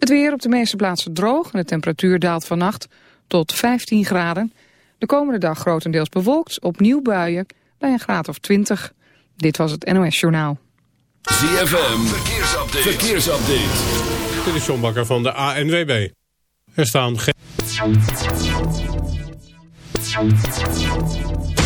Het weer op de meeste plaatsen droog en de temperatuur daalt vannacht tot 15 graden. De komende dag grotendeels bewolkt, opnieuw buien bij een graad of 20. Dit was het NOS Journaal. ZFM, verkeersupdate. verkeersupdate. Dit is John Bakker van de ANWB. Er staan geen...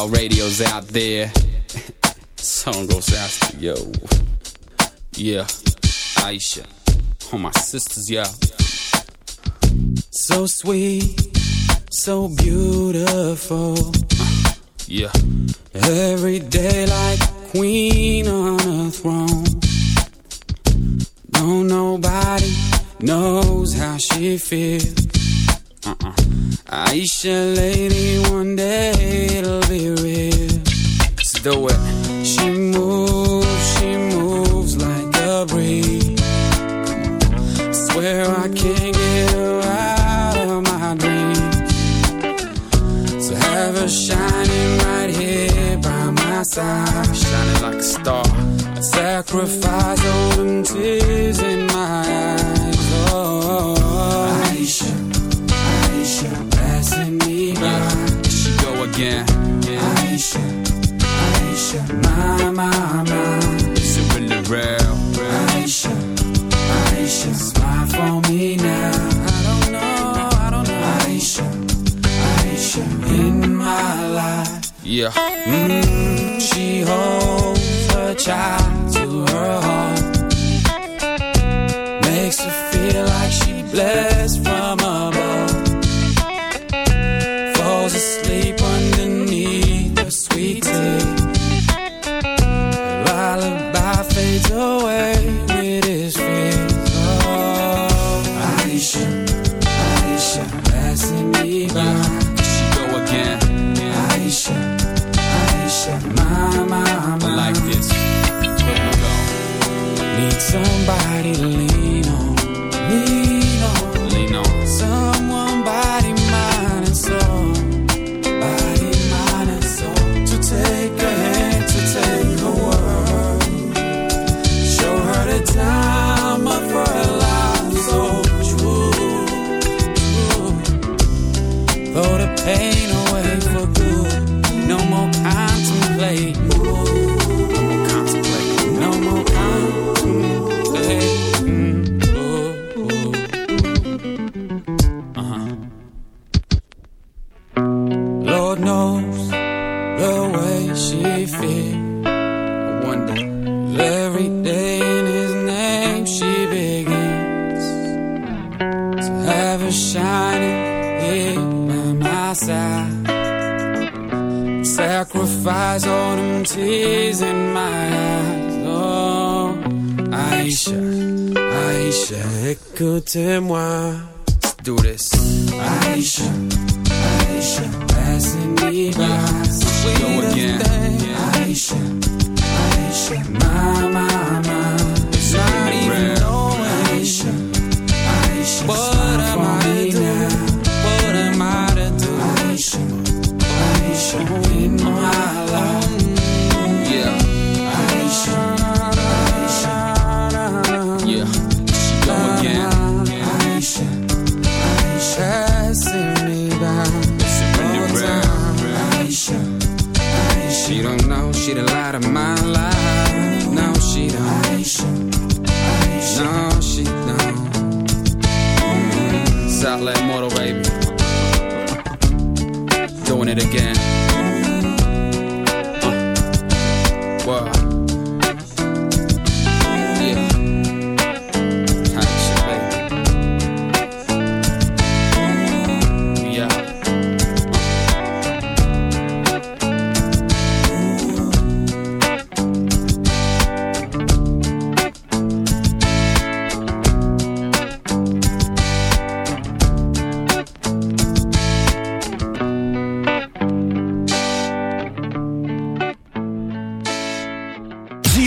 all radios out there. Song goes out to yo. Yeah, Aisha. All my sisters, yeah. So sweet, so beautiful. Uh, yeah. Every day like queen on a throne. one day it'll be real. Let's do it. She moves, she moves like a breeze. Swear I can't get her out of my dreams. So have her shining right here by my side, shining like a star. I sacrifice all them tears in my eyes Yeah. Mm, she holds her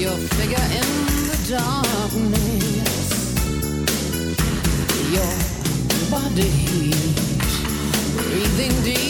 Your figure in the darkness. Your body heat, breathing deep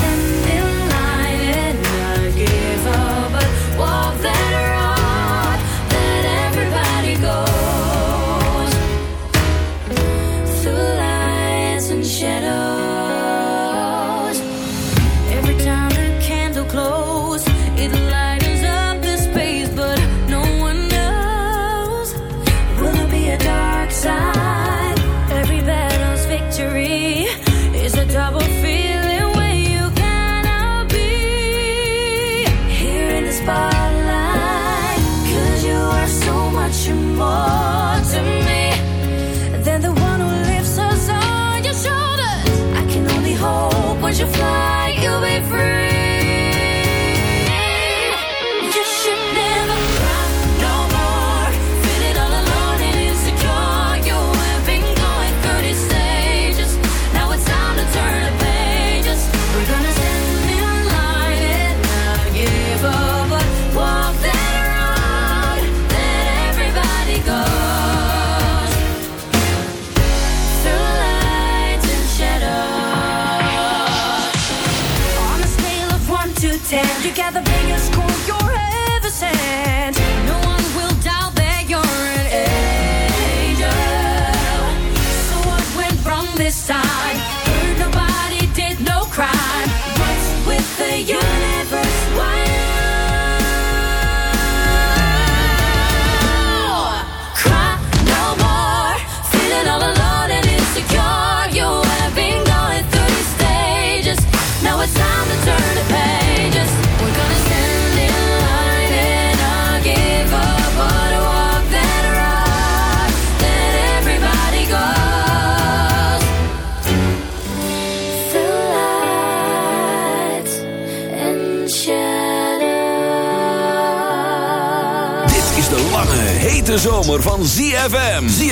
send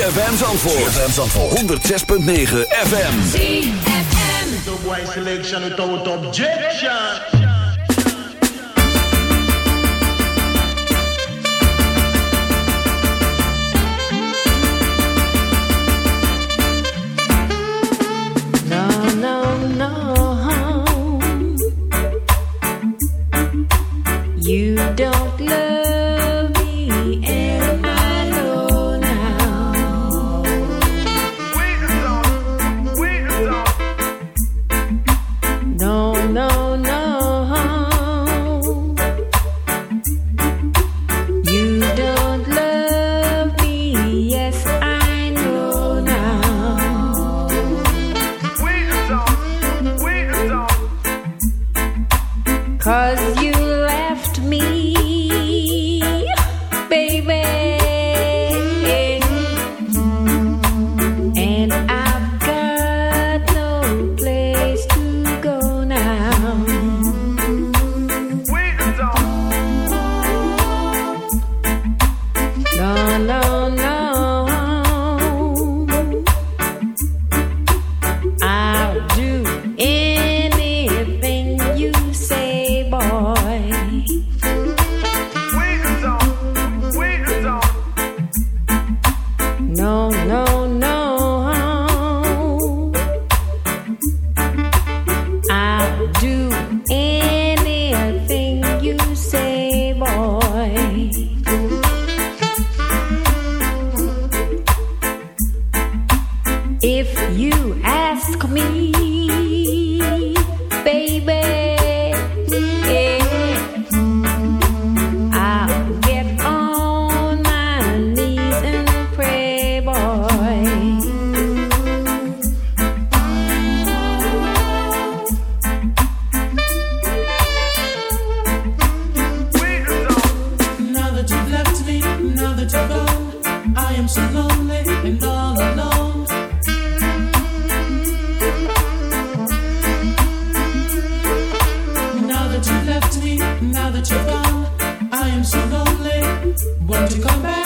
ZFM Zandvoort. ZFM Zandvoort. 106.9 come back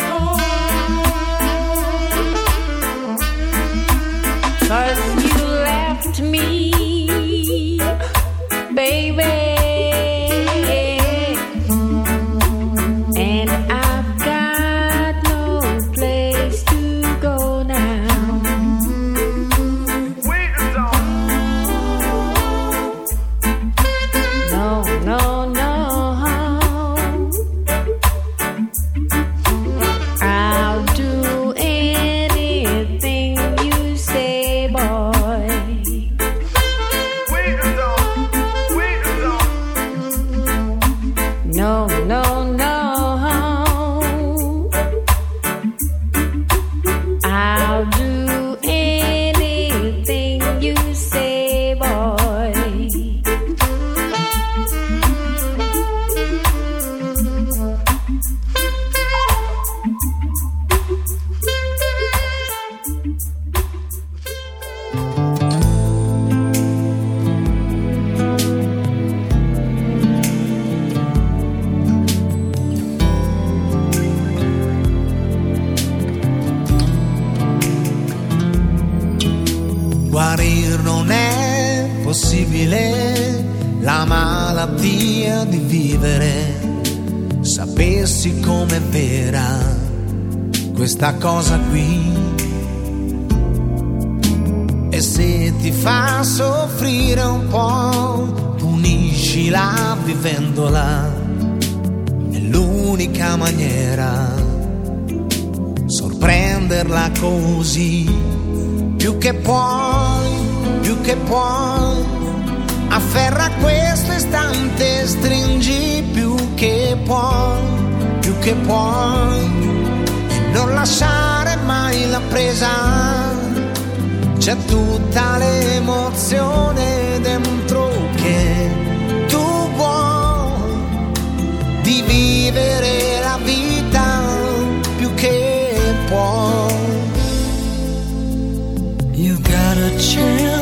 afferra questo istante, stringi più che puoi, più che puoi, e non lasciare mai la presa. C'è tutta l'emozione dentro che tu vuoi di vivere la vita più che puoi. You've got a chance,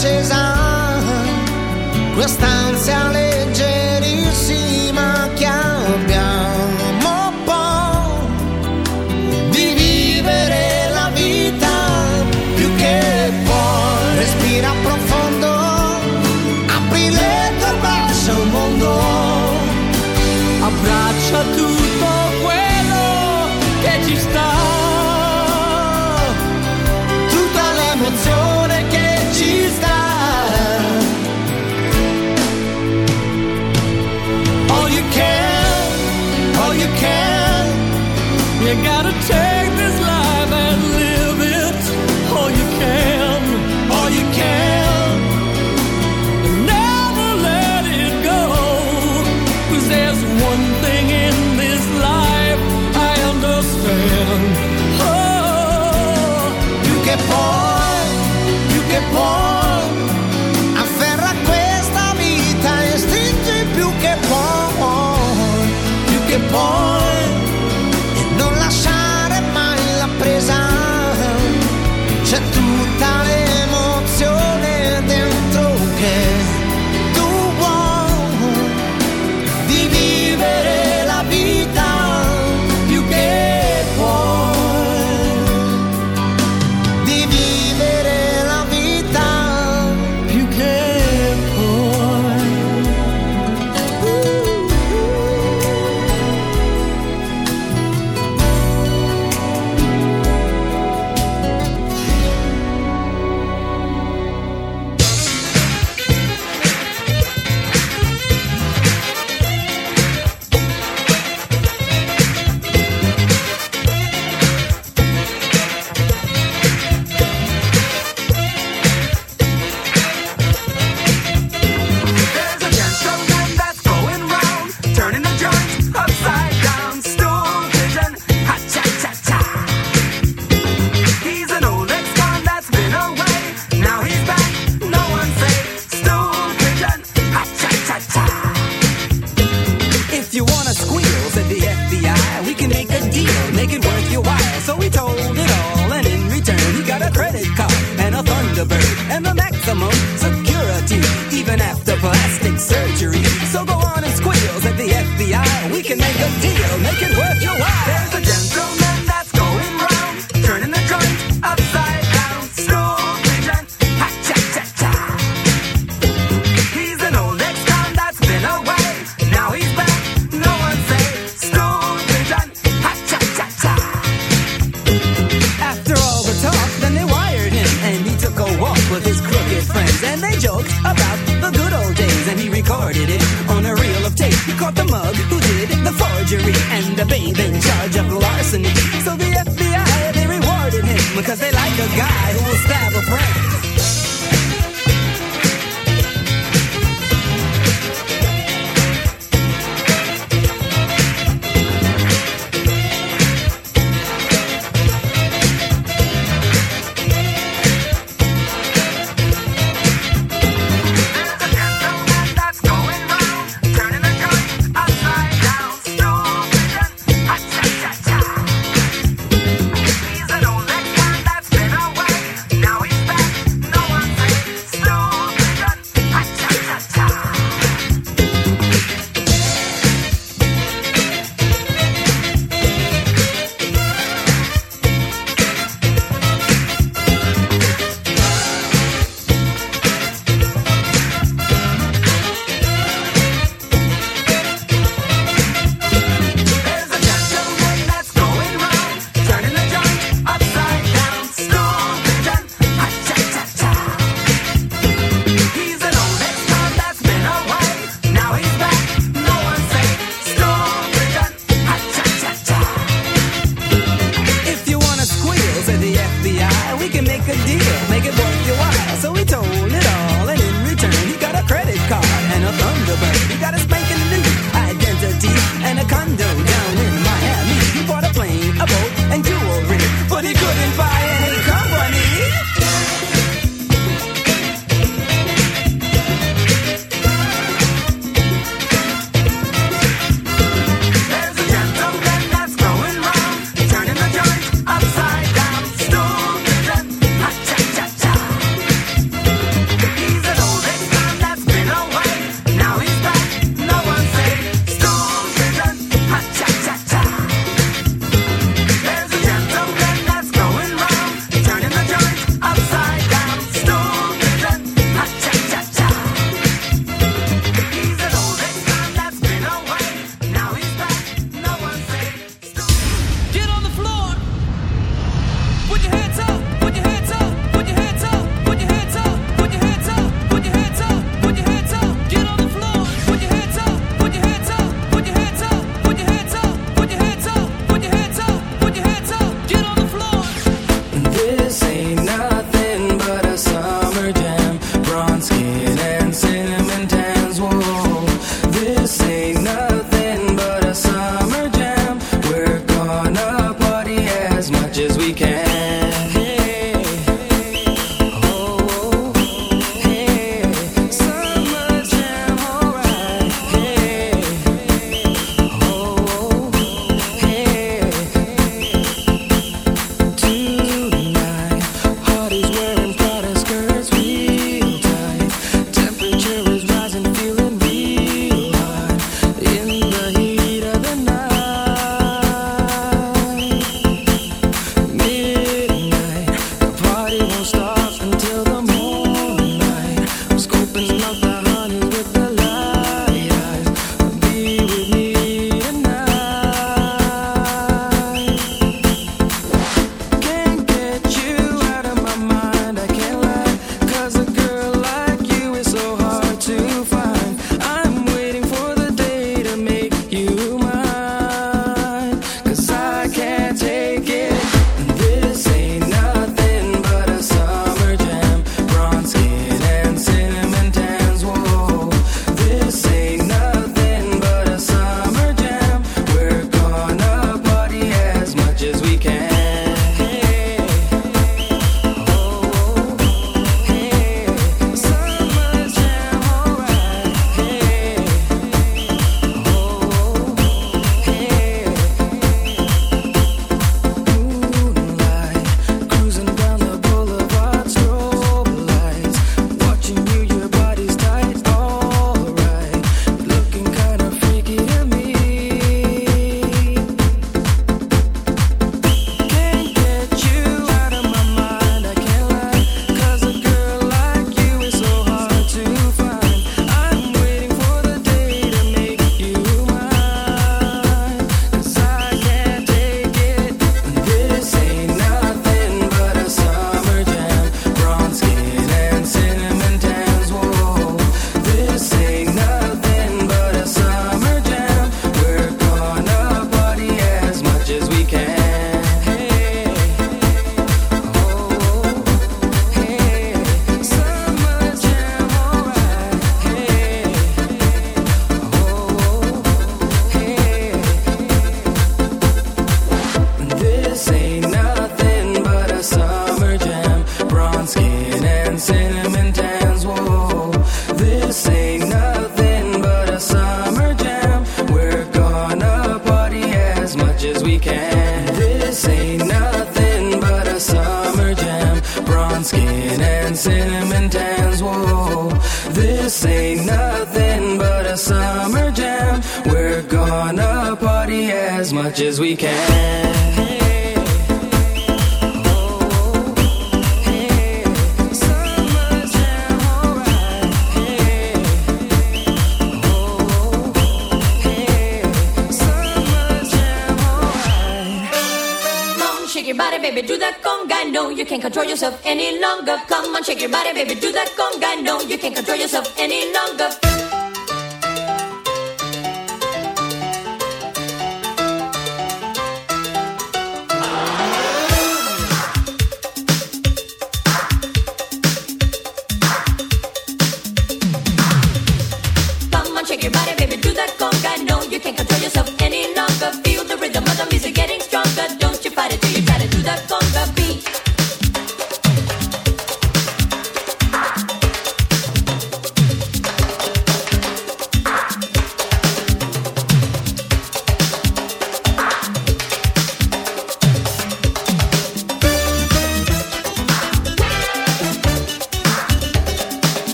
accesa, quest'ansia leggerissima che abbiamo poi di vivere la vita più che puoi. Respira profondo, apri le tue braccia al mondo. abbraccia tutto You gotta take